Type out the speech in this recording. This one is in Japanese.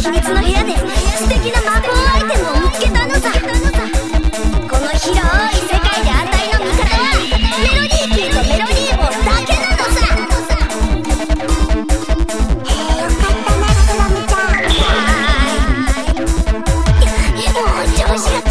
秘密の部屋で素敵な魔法アイテムを見つけたのさ。この広い世界であたいの味方はメロディーキーとメロディーボーだけなのさ。へえよかったなクラムちゃん。はーい。もう調子が。